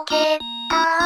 溶けた。